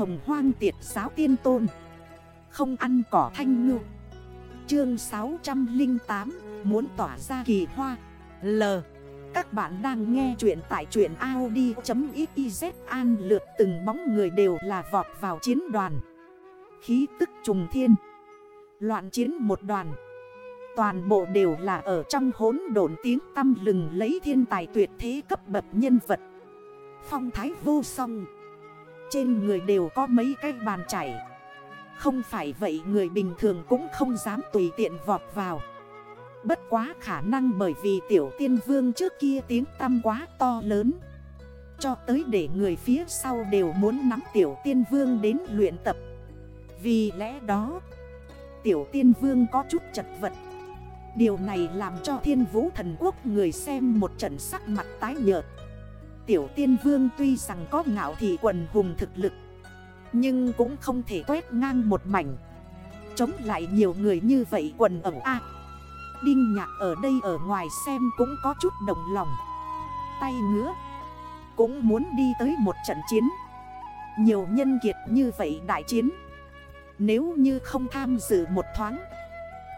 hồng hoang tiệt giáo tiên tôn. Không ăn cỏ thanh ngư. Chương 608 Muốn tỏa ra kỳ hoa. L. Các bạn đang nghe chuyện tại chuyện Audi.xyz An lượt từng bóng người đều là vọt vào chiến đoàn. Khí tức trùng thiên. Loạn chiến một đoàn. Toàn bộ đều là ở trong hốn độn tiếng tâm lừng lấy thiên tài tuyệt thế cấp bậc nhân vật. Phong thái vô song. Trên người đều có mấy cái bàn chảy Không phải vậy người bình thường cũng không dám tùy tiện vọt vào. Bất quá khả năng bởi vì tiểu tiên vương trước kia tiếng tăm quá to lớn. Cho tới để người phía sau đều muốn nắm tiểu tiên vương đến luyện tập. Vì lẽ đó, Tiểu tiên vương có chút chật vật. Điều này làm cho thiên vũ thần quốc người xem một trận sắc mặt tái nhợt. Tiểu tiên vương tuy rằng có ngạo thị quần hùng thực lực, Nhưng cũng không thể quét ngang một mảnh. Chống lại nhiều người như vậy quần ẩm A. Đinh nhạc ở đây ở ngoài xem cũng có chút đồng lòng. Tay ngứa, Cũng muốn đi tới một trận chiến. Nhiều nhân kiệt như vậy đại chiến, Nếu như không tham dự một thoáng,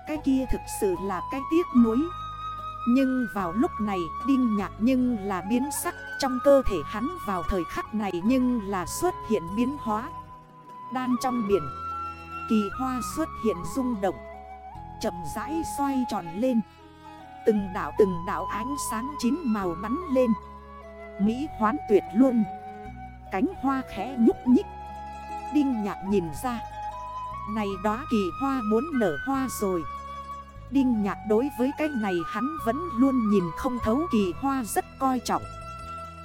cái kia thực sự là cái tiếc nuối. Nhưng vào lúc này, Đinh nhạc nhưng là biến sắc. Trong cơ thể hắn vào thời khắc này Nhưng là xuất hiện biến hóa. Đan trong biển, Kỳ hoa xuất hiện rung động. Chậm rãi xoay tròn lên. Từng đảo từng đảo ánh sáng chín màu bắn lên. Mỹ hoán tuyệt luôn Cánh hoa khẽ nhúc nhích. Đinh nhạc nhìn ra. Này đó kỳ hoa muốn nở hoa rồi. Đinh nhạc đối với cái này hắn vẫn luôn nhìn không thấu kỳ hoa rất coi trọng.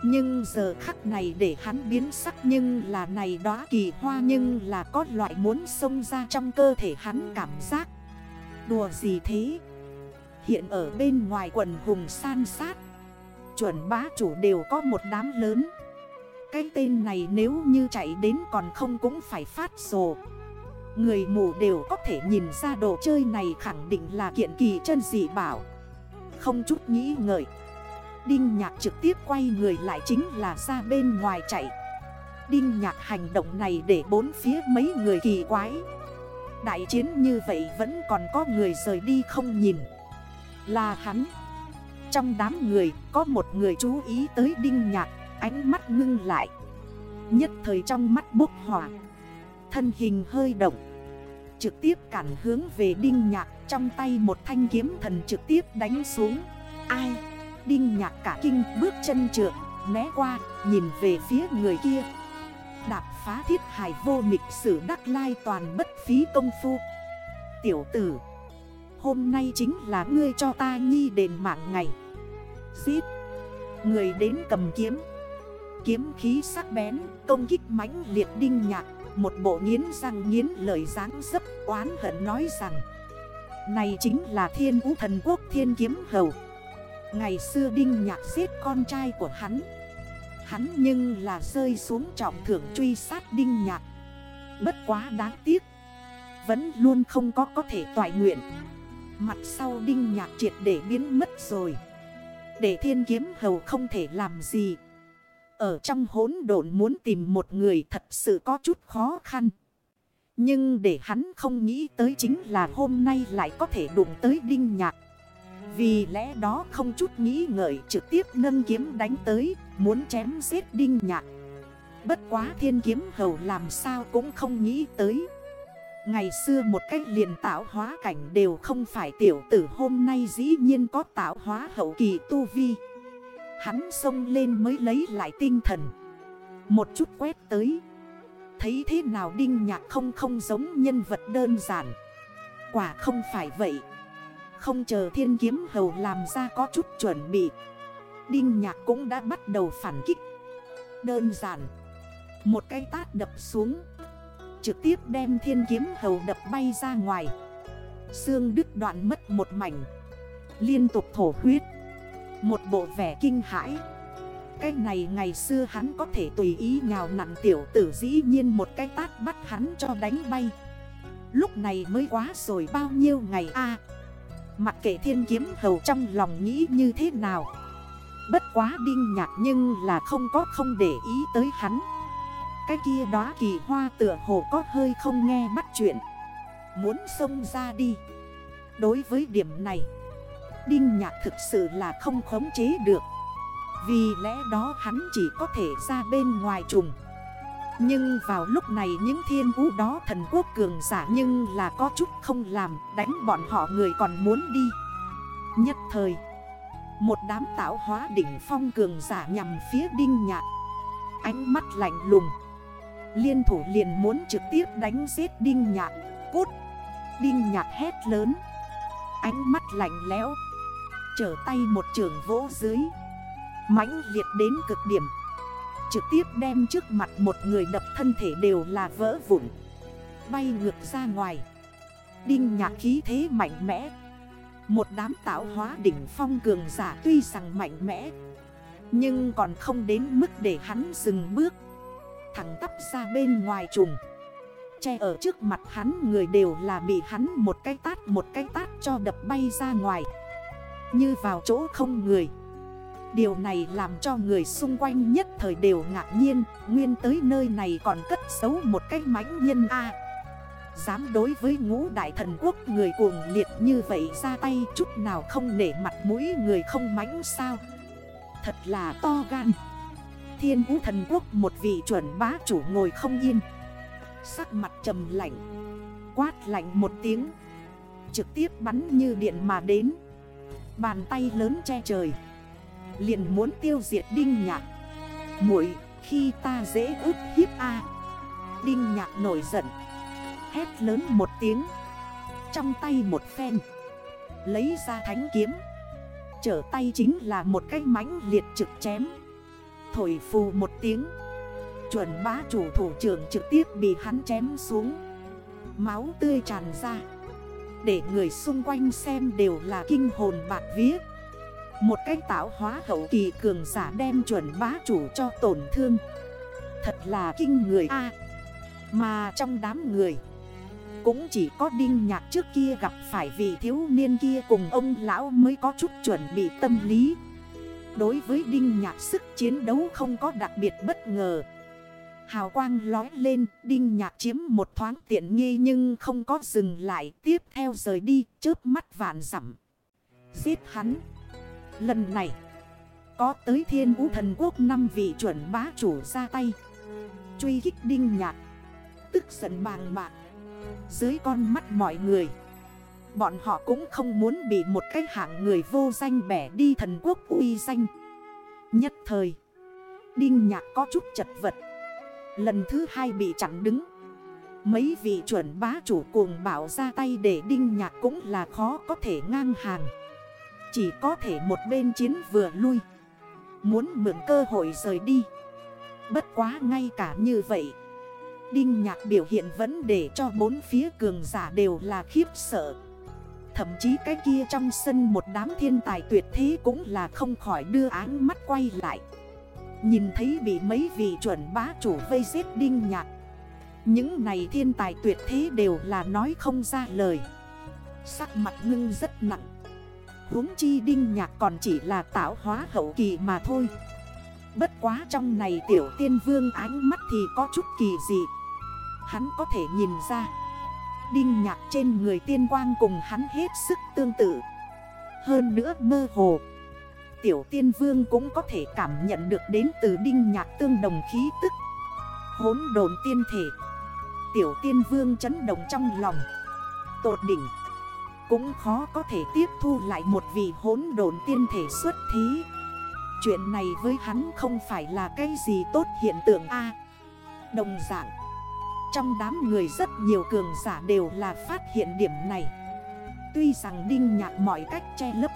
Nhưng giờ khắc này để hắn biến sắc nhưng là này đó kỳ hoa nhưng là có loại muốn xông ra trong cơ thể hắn cảm giác. Đùa gì thế? Hiện ở bên ngoài quần hùng san sát, Chuẩn bá chủ đều có một đám lớn. Cái tên này nếu như chạy đến còn không cũng phải phát rồ. Người mù đều có thể nhìn ra đồ chơi này khẳng định là kiện kỳ chân dị bảo. Không chút nghĩ ngợi, Đinh nhạc trực tiếp quay người lại chính là ra bên ngoài chạy. Đinh nhạc hành động này để bốn phía mấy người kỳ quái. Đại chiến như vậy vẫn còn có người rời đi không nhìn. Là hắn. Trong đám người, có một người chú ý tới đinh nhạc, Ánh mắt ngưng lại. Nhất thời trong mắt bốc hỏa. Thân hình hơi động. Trực tiếp cản hướng về đinh nhạc, Trong tay một thanh kiếm thần trực tiếp đánh xuống. Ai? Đinh nhạc cả kinh, bước chân trượt, Né qua, nhìn về phía người kia. Đạp phá thiết hải vô mịch sử đắc lai toàn bất phí công phu. Tiểu tử, Hôm nay chính là ngươi cho ta nhi đền mạng ngày. Giết. Người đến cầm kiếm. Kiếm khí sắc bén, Công kích mãnh liệt đinh nhạc, một bộ nghiến răng nghiến lời dáng dấp, oán hận nói rằng, Này chính là thiên vũ thần quốc thiên kiếm hầu. Ngày xưa đinh nhạc giết con trai của hắn. Hắn nhưng là rơi xuống trọng thưởng truy sát đinh nhạc. Bất quá đáng tiếc, Vẫn luôn không có có thể toại nguyện. Mặt sau đinh nhạc triệt để biến mất rồi. Để thiên kiếm hầu không thể làm gì ở trong hốn độn muốn tìm một người thật sự có chút khó khăn. Nhưng để hắn không nghĩ tới chính là hôm nay lại có thể đụng tới đinh nhạc. Vì lẽ đó không chút nghĩ ngợi trực tiếp nâng kiếm đánh tới, muốn chém giết đinh nhạc. Bất quá thiên kiếm hầu làm sao cũng không nghĩ tới. Ngày xưa một cách liền tạo hóa cảnh đều không phải tiểu tử hôm nay dĩ nhiên có tạo hóa hậu kỳ tu vi. Hắn xông lên mới lấy lại tinh thần. Một chút quét tới. Thấy thế nào đinh nhạc không không giống nhân vật đơn giản. Quả không phải vậy. Không chờ thiên kiếm hầu làm ra có chút chuẩn bị. Đinh nhạc cũng đã bắt đầu phản kích. Đơn giản. Một cái tát đập xuống. Trực tiếp đem thiên kiếm hầu đập bay ra ngoài. Xương đứt đoạn mất một mảnh. Liên tục thổ huyết một bộ vẻ kinh hãi. Cái này ngày xưa hắn có thể tùy ý nhào nặn tiểu tử dĩ nhiên một cái tát bắt hắn cho đánh bay. Lúc này mới quá rồi bao nhiêu ngày a? À, Mặc kệ thiên kiếm hầu trong lòng nghĩ như thế nào. Bất quá đinh nhạt nhưng là không có không để ý tới hắn. Cái kia đó kỳ hoa tựa hồ có hơi không nghe bắt chuyện. Muốn xông ra đi. Đối với điểm này Đinh nhạc thực sự là không khống chế được. Vì lẽ đó hắn chỉ có thể ra bên ngoài trùng. Nhưng vào lúc này những thiên vũ đó thần quốc cường giả Nhưng là có chút không làm, Đánh bọn họ người còn muốn đi. Nhất thời, Một đám tạo hóa đỉnh phong cường giả nhằm phía đinh nhạc. Ánh mắt lạnh lùng. Liên thủ liền muốn trực tiếp đánh giết đinh nhạc. Cút! Đinh nhạc hét lớn. Ánh mắt lạnh lẽo. Trở tay một trường vỗ dưới. Mãnh liệt đến cực điểm. Trực tiếp đem trước mặt một người đập thân thể đều là vỡ vụn. Bay ngược ra ngoài. Đinh nhạc khí thế mạnh mẽ. Một đám tạo hóa đỉnh phong cường giả tuy rằng mạnh mẽ, Nhưng còn không đến mức để hắn dừng bước. Thẳng tắp ra bên ngoài trùng. Che ở trước mặt hắn người đều là bị hắn một cái tát, một cái tát cho đập bay ra ngoài. Như vào chỗ không người. Điều này làm cho người xung quanh nhất thời đều ngạc nhiên, Nguyên tới nơi này còn cất xấu một cái mãnh nhân A. Dám đối với ngũ đại thần quốc người cuồng liệt như vậy ra tay chút nào không nể mặt mũi người không mãnh sao? Thật là to gan. Thiên vũ thần quốc một vị chuẩn bá chủ ngồi không yên. Sắc mặt trầm lạnh, Quát lạnh một tiếng, Trực tiếp bắn như điện mà đến. Bàn tay lớn che trời. Liền muốn tiêu diệt Đinh Nhạc. Muội, khi ta dễ ức hiếp A. Đinh Nhạc nổi giận. Hét lớn một tiếng. Trong tay một phen. Lấy ra thánh kiếm. Trở tay chính là một cái mãnh liệt trực chém. Thổi phù một tiếng. Chuẩn bá chủ thủ trưởng trực tiếp bị hắn chém xuống. Máu tươi tràn ra. Để người xung quanh xem đều là kinh hồn bạc vía. Một cái tạo hóa hậu kỳ cường giả đem chuẩn bá chủ cho tổn thương. Thật là kinh người a. Mà trong đám người, Cũng chỉ có đinh nhạc trước kia gặp phải vị thiếu niên kia cùng ông lão mới có chút chuẩn bị tâm lý. Đối với đinh nhạc sức chiến đấu không có đặc biệt bất ngờ. Hào quang lói lên, đinh nhạc chiếm một thoáng tiện nghi nhưng không có dừng lại. Tiếp theo rời đi, chớp mắt vạn dặm Giết hắn. Lần này, có tới thiên vũ thần quốc năm vị chuẩn bá chủ ra tay. Truy kích đinh nhạc, tức giận bàng bạc. Dưới con mắt mọi người, bọn họ cũng không muốn bị một cái hạng người vô danh bẻ đi thần quốc uy danh. Nhất thời, đinh nhạc có chút chật vật. Lần thứ hai bị chặn đứng. Mấy vị chuẩn bá chủ cuồng bảo ra tay để đinh nhạc cũng là khó có thể ngang hàng. Chỉ có thể một bên chiến vừa lui. Muốn mượn cơ hội rời đi. Bất quá ngay cả như vậy, Đinh nhạc biểu hiện vẫn để cho bốn phía cường giả đều là khiếp sợ. Thậm chí cái kia trong sân một đám thiên tài tuyệt thế cũng là không khỏi đưa áng mắt quay lại. Nhìn thấy bị mấy vị chuẩn bá chủ vây giết đinh nhạc. Những này thiên tài tuyệt thế đều là nói không ra lời. Sắc mặt ngưng rất nặng. Huống chi đinh nhạc còn chỉ là tạo hóa hậu kỳ mà thôi. Bất quá trong này tiểu tiên vương ánh mắt thì có chút kỳ dị. Hắn có thể nhìn ra, Đinh nhạc trên người tiên quang cùng hắn hết sức tương tự. Hơn nữa mơ hồ Tiểu tiên vương cũng có thể cảm nhận được đến từ đinh nhạc tương đồng khí tức. Hốn đồn tiên thể. Tiểu tiên vương chấn động trong lòng. Tột đỉnh. Cũng khó có thể tiếp thu lại một vị hốn đồn tiên thể xuất thí Chuyện này với hắn không phải là cái gì tốt hiện tượng A. Đồng dạng. Trong đám người rất nhiều cường giả đều là phát hiện điểm này. Tuy rằng đinh nhạc mọi cách che lấp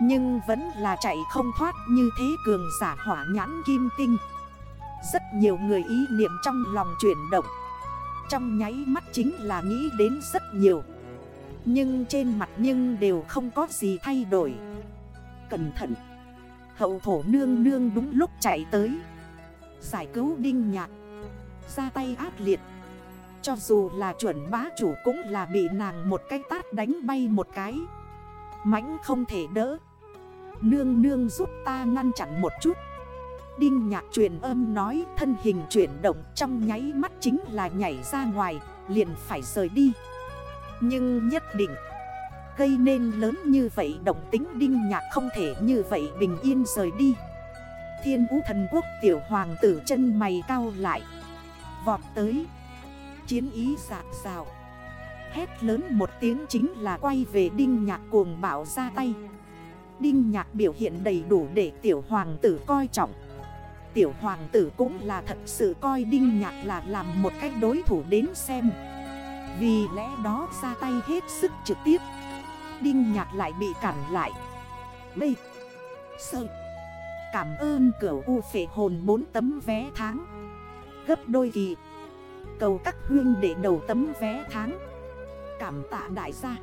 nhưng vẫn là chạy không thoát như thế cường giả hỏa nhãn kim tinh. Rất nhiều người ý niệm trong lòng chuyển động. Trong nháy mắt chính là nghĩ đến rất nhiều. Nhưng trên mặt nhưng đều không có gì thay đổi. Cẩn thận. Hậu thổ nương nương đúng lúc chạy tới. Giải cứu đinh nhạc. Ra tay ác liệt. Cho dù là chuẩn bá chủ cũng là bị nàng một cái tát đánh bay một cái. Mãnh không thể đỡ. Nương nương giúp ta ngăn chặn một chút. Đinh nhạc truyền âm nói, thân hình chuyển động trong nháy mắt chính là nhảy ra ngoài, Liền phải rời đi. Nhưng nhất định, Gây nên lớn như vậy động tính, đinh nhạc không thể như vậy bình yên rời đi. Thiên vũ thần quốc tiểu hoàng tử chân mày cao lại, Vọt tới. Chiến ý dạt rào, Hét lớn một tiếng chính là quay về đinh nhạc cuồng bảo ra tay. Đinh nhạc biểu hiện đầy đủ để tiểu hoàng tử coi trọng. Tiểu hoàng tử cũng là thật sự coi đinh nhạc là làm một cách đối thủ đến xem. Vì lẽ đó ra tay hết sức trực tiếp. Đinh nhạc lại bị cản lại. B Sơ. Cảm ơn cửa u phể hồn 4 tấm vé tháng. Gấp đôi kỳ. Cầu các huyên để đầu tấm vé tháng. Cảm tạ đại gia.